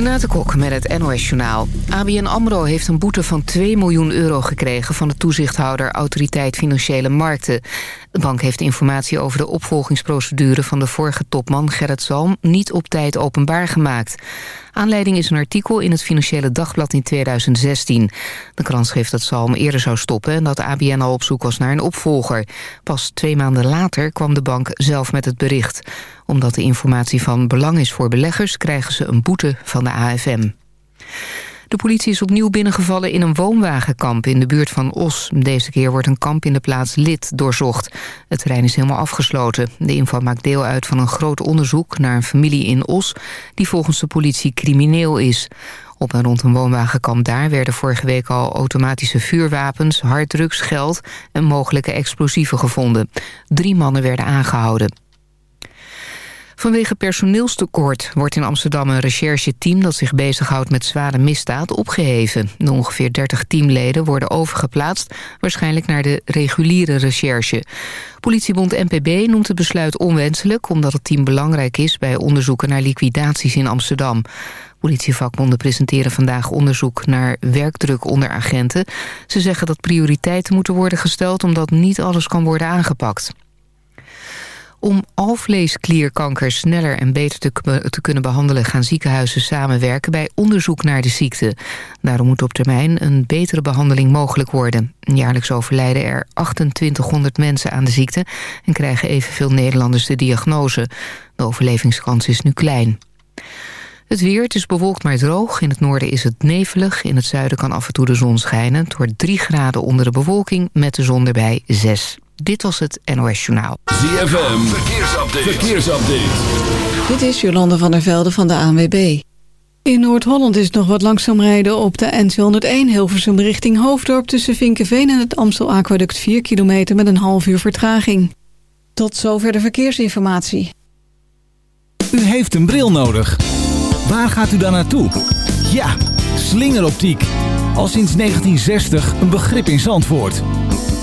Renate Kok met het NOS Journaal. ABN AMRO heeft een boete van 2 miljoen euro gekregen... van de toezichthouder Autoriteit Financiële Markten. De bank heeft informatie over de opvolgingsprocedure... van de vorige topman Gerrit Zalm niet op tijd openbaar gemaakt. Aanleiding is een artikel in het Financiële Dagblad in 2016. De krant schreef dat Zalm eerder zou stoppen... en dat ABN al op zoek was naar een opvolger. Pas twee maanden later kwam de bank zelf met het bericht omdat de informatie van belang is voor beleggers... krijgen ze een boete van de AFM. De politie is opnieuw binnengevallen in een woonwagenkamp in de buurt van Os. Deze keer wordt een kamp in de plaats Lid doorzocht. Het terrein is helemaal afgesloten. De inval maakt deel uit van een groot onderzoek naar een familie in Os... die volgens de politie crimineel is. Op en rond een woonwagenkamp daar werden vorige week al automatische vuurwapens, harddrugs, geld en mogelijke explosieven gevonden. Drie mannen werden aangehouden. Vanwege personeelstekort wordt in Amsterdam een rechercheteam... dat zich bezighoudt met zware misdaad opgeheven. De ongeveer 30 teamleden worden overgeplaatst... waarschijnlijk naar de reguliere recherche. Politiebond NPB noemt het besluit onwenselijk... omdat het team belangrijk is bij onderzoeken naar liquidaties in Amsterdam. Politievakbonden presenteren vandaag onderzoek naar werkdruk onder agenten. Ze zeggen dat prioriteiten moeten worden gesteld... omdat niet alles kan worden aangepakt. Om alvleesklierkanker sneller en beter te, kunnen behandelen... gaan ziekenhuizen samenwerken bij onderzoek naar de ziekte. Daarom moet op termijn een betere behandeling mogelijk worden. Jaarlijks overlijden er 2800 mensen aan de ziekte... en krijgen evenveel Nederlanders de diagnose. De overlevingskans is nu klein. Het weer, het is bewolkt maar droog. In het noorden is het nevelig. In het zuiden kan af en toe de zon schijnen. Het wordt 3 graden onder de bewolking met de zon erbij 6. Dit was het NOS Journaal. ZFM, verkeersupdate. verkeersupdate. Dit is Jolande van der Velde van de ANWB. In Noord-Holland is nog wat langzaam rijden op de N201 Hilversum richting Hoofddorp... tussen Vinkenveen en het Amstel Aquaduct 4 kilometer met een half uur vertraging. Tot zover de verkeersinformatie. U heeft een bril nodig. Waar gaat u dan naartoe? Ja, slingeroptiek. Al sinds 1960 een begrip in Zandvoort.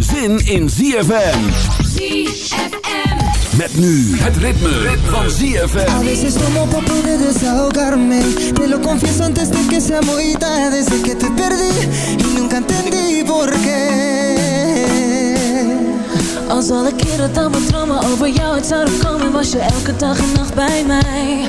zin in ZFM. ZFM. Met nu het ritme, ritme. van ZFM. A veces tomo pa poder desahogarme. Te lo confieso antes de que sea muy tarde. Desde que te perdí y nunca entendí por qué. Als alle keren dan mijn dromen over jou uit zouden komen Was je elke dag en nacht bij mij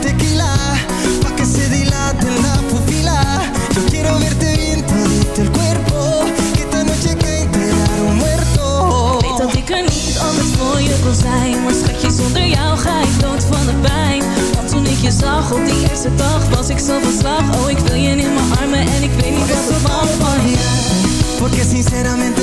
tequila se dilate la pupila. Quiero verte bien Que esta noche muerto. Dat ik er niet anders kon zijn Maar zonder jou ga ik dood van de pijn. Want toen ik je zag op die eerste dag Was ik zo oh ik wil je in mijn armen En ik weet niet wat je sinceramente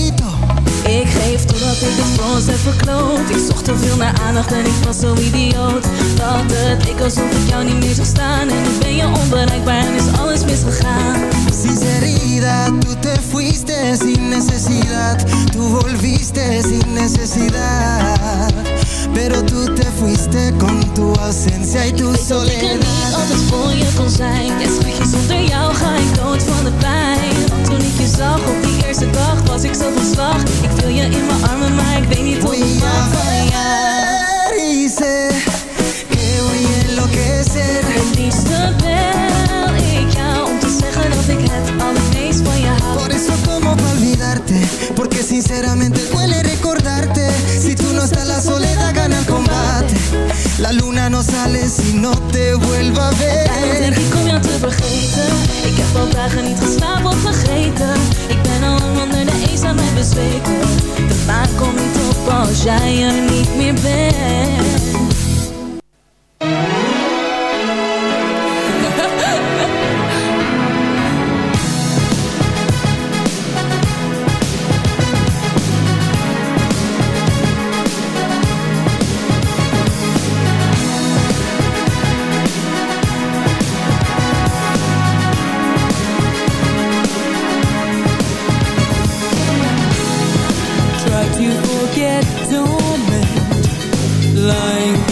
Ik geef totdat ik het voor ons heb verkloot. Ik zocht te veel naar aandacht en ik was zo idioot. Dat het ik alsof ik jou niet meer zag staan. En nu ben je onbereikbaar en is alles misgegaan. Sinceridad, tú te fuiste sin necesidad. Tú volviste sin necesidad. Pero tú te fuiste con tu ausencia y tu Ik weet dat ik er soledad. niet altijd voor je kon zijn. Ja schatje, zonder jou ga ik dood van de pijn toen ik je zag op die eerste dag was ik zo van slag. Ik wil je in mijn armen, maar ik weet niet hoe ik maak van jou sé que voy a enloquecer Het liefste bel ik jou om te zeggen dat ik het olvidarte Porque sinceramente duele recordarte. Si tú no estás la soledad gana el combate. La luna no sale si no te vuelva a Daarom denk ver ik om jou te vergeten. Ik heb al dagen niet geslapen of vergeten. Ik ben al onder de eenzaamheid bezweken. De maan komt op als jij er niet meer bent morning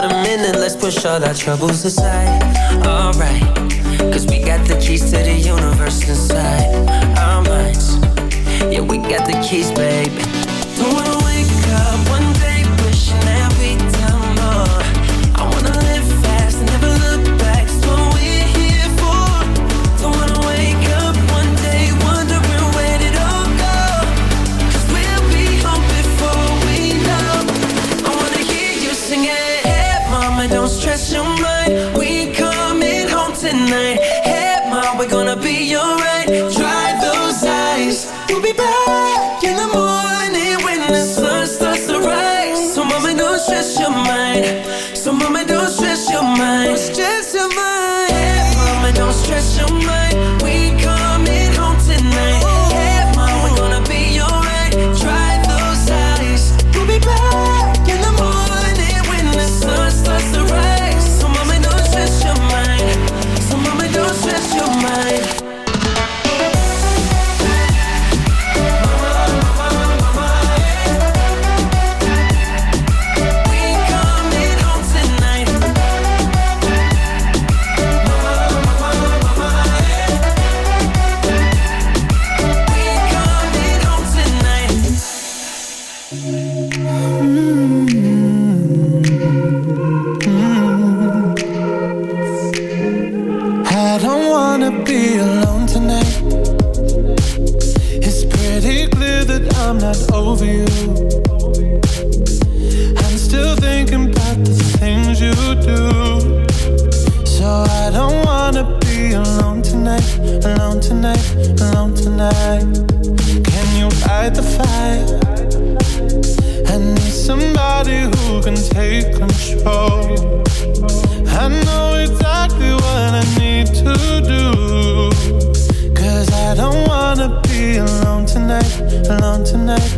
for a minute, let's push all our troubles aside. Alright, cause we got the keys to the universe inside our minds. Yeah, we got the keys, baby. Don't wanna wake up one day fight the fight. I need somebody who can take control. I know exactly what I need to do. Cause I don't wanna be alone tonight, alone tonight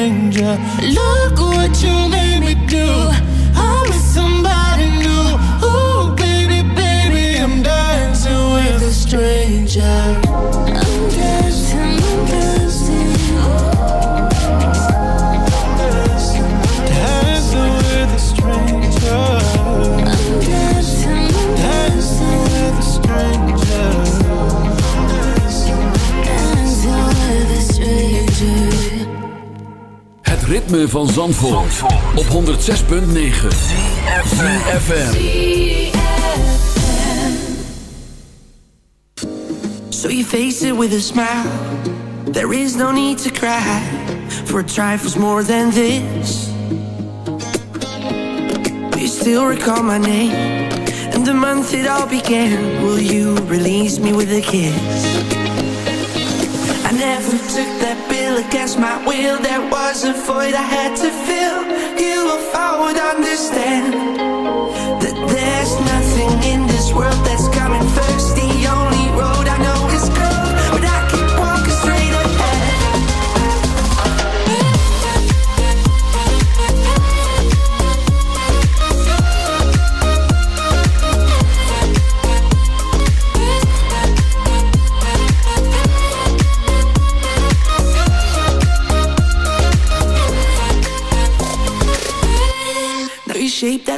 stranger. Look what you made me do. I'm with somebody new. Oh, baby, baby, I'm dancing with a stranger. ritme van Zandvoort, Zandvoort. op 106.9 CFFM So you face it with a smile. There is no need to cry For trifles more than this. Do you still recall my name And the month it all began. Will you release me with a kiss? I never took that feel against my will. There was a void I had to fill. You if I would understand That there's nothing in this world that's coming first.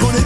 gonna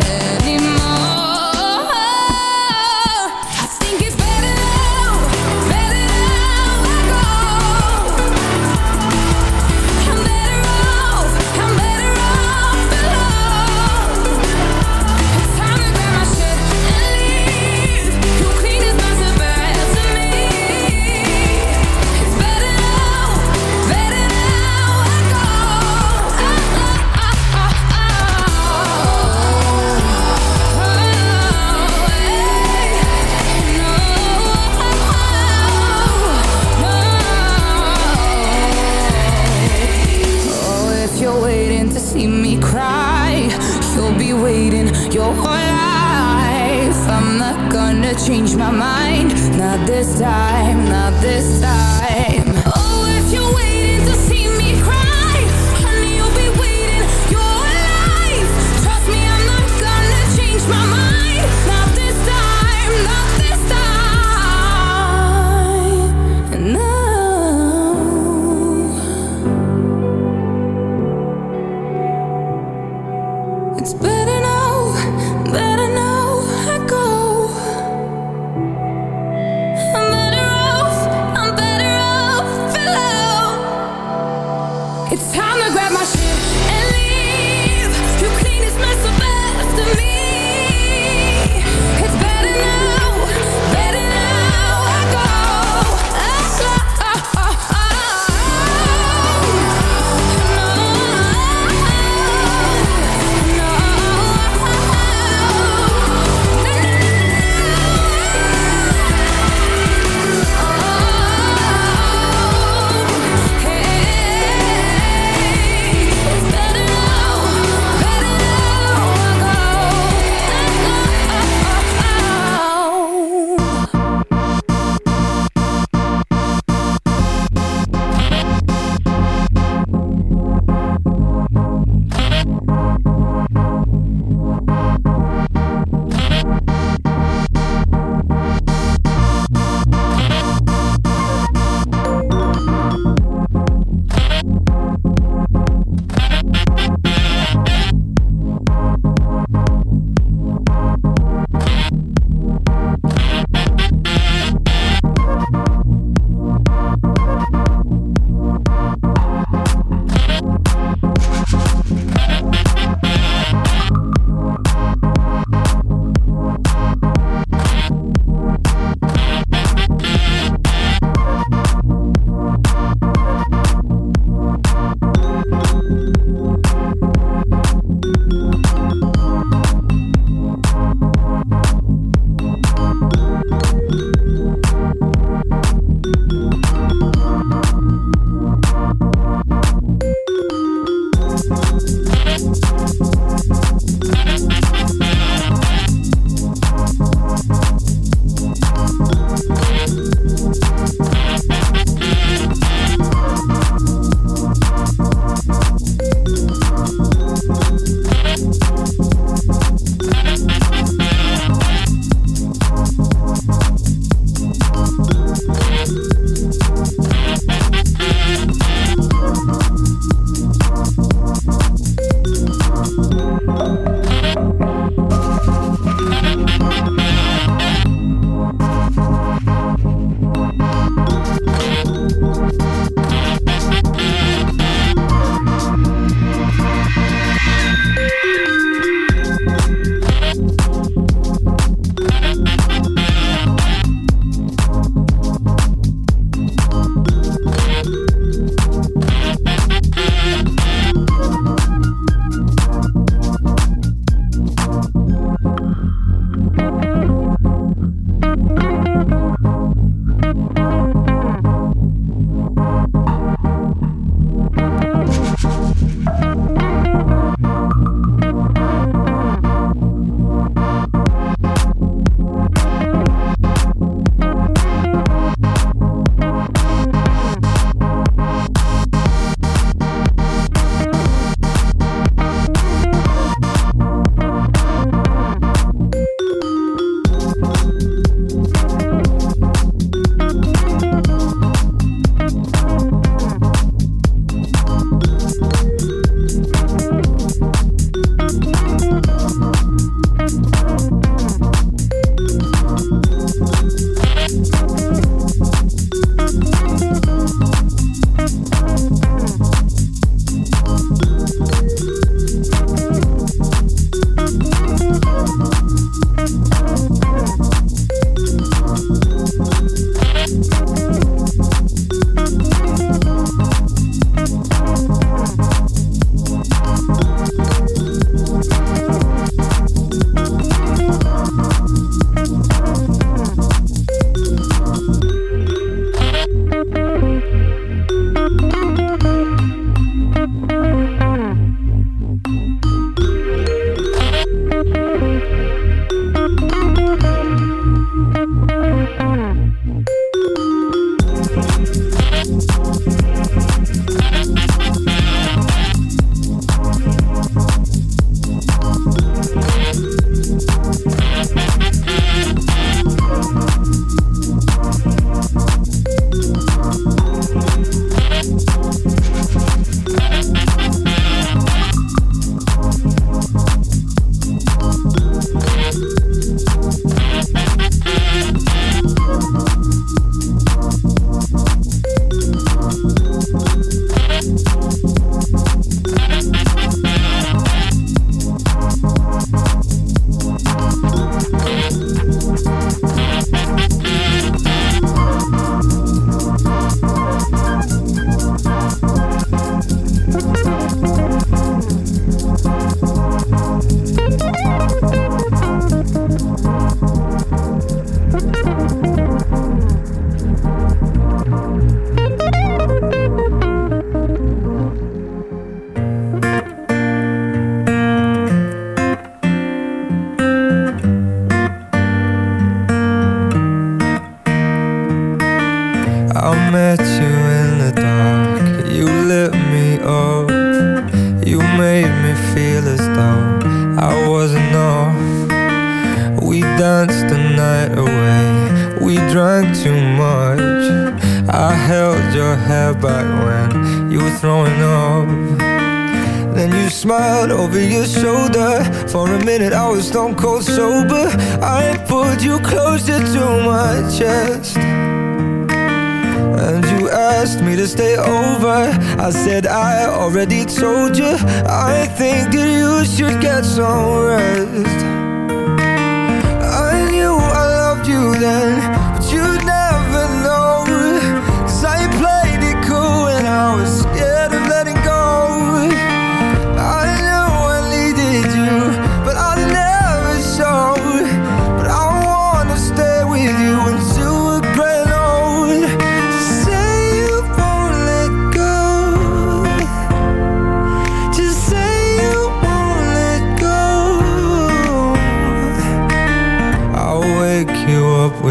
see me cry, you'll be waiting your whole life. I'm not gonna change my mind, not this time, not this time.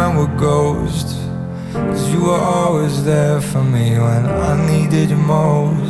when we're ghosts. Cause you were always there for me when I needed you most.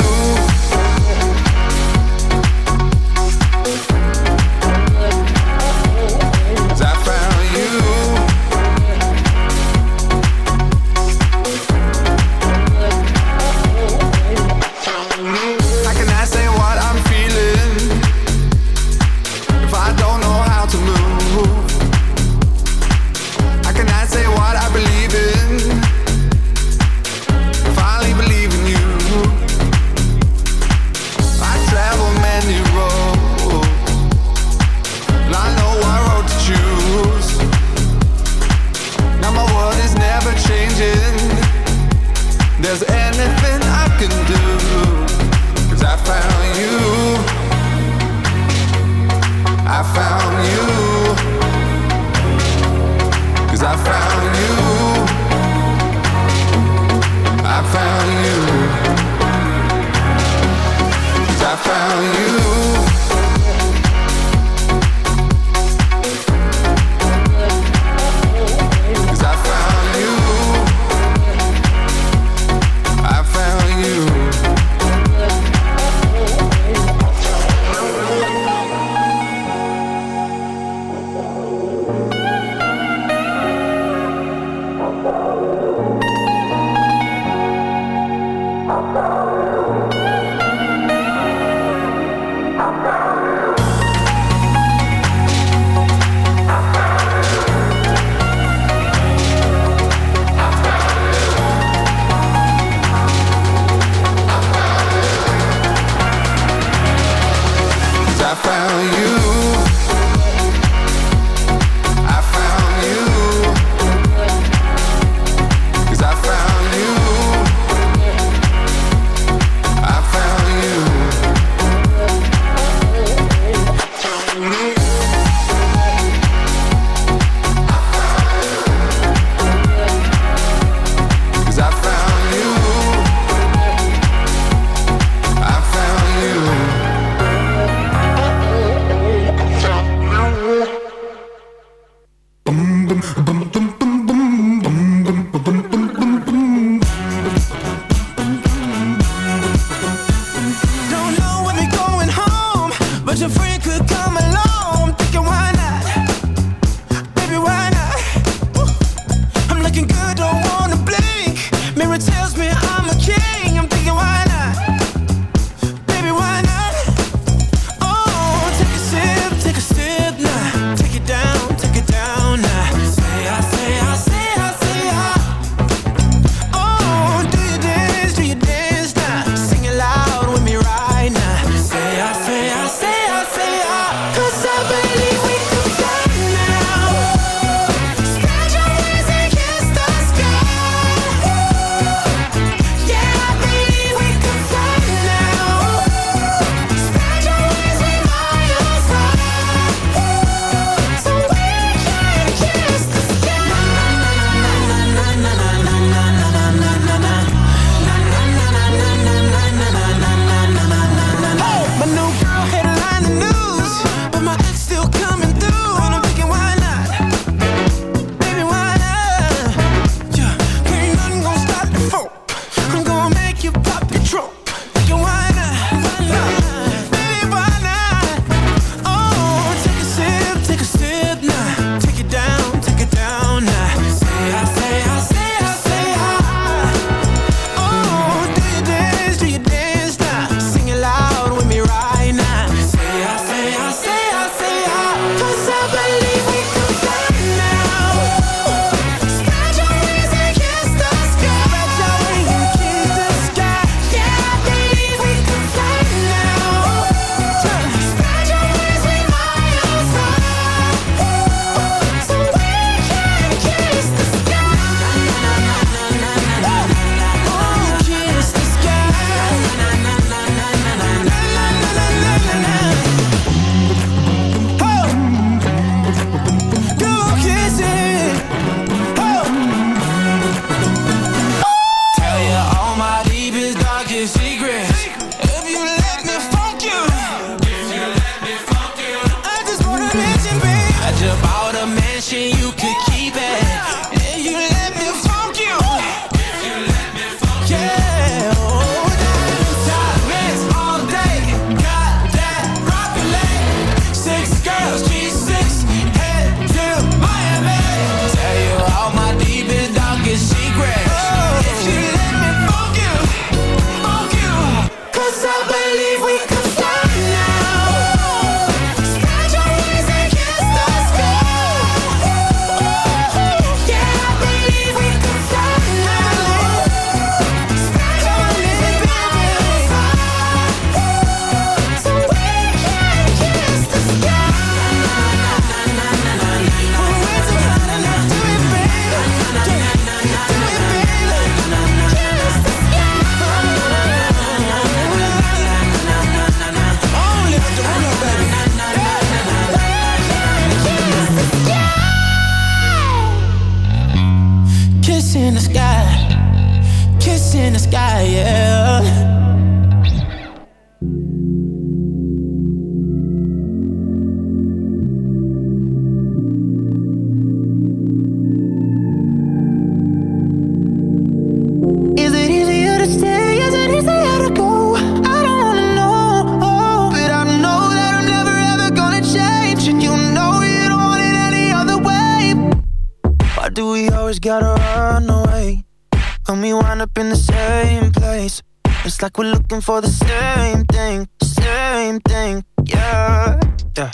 Looking for the same thing, same thing, yeah. yeah.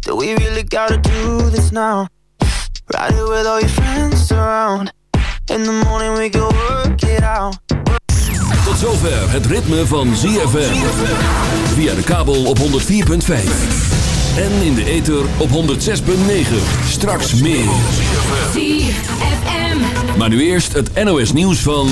Do we really gotta do this now? Ride it with all your friends around. In the morning we go work it out. Tot zover het ritme van ZFM. Via de kabel op 104.5. En in de ether op 106.9. Straks meer. ZFM. Maar nu eerst het NOS nieuws van...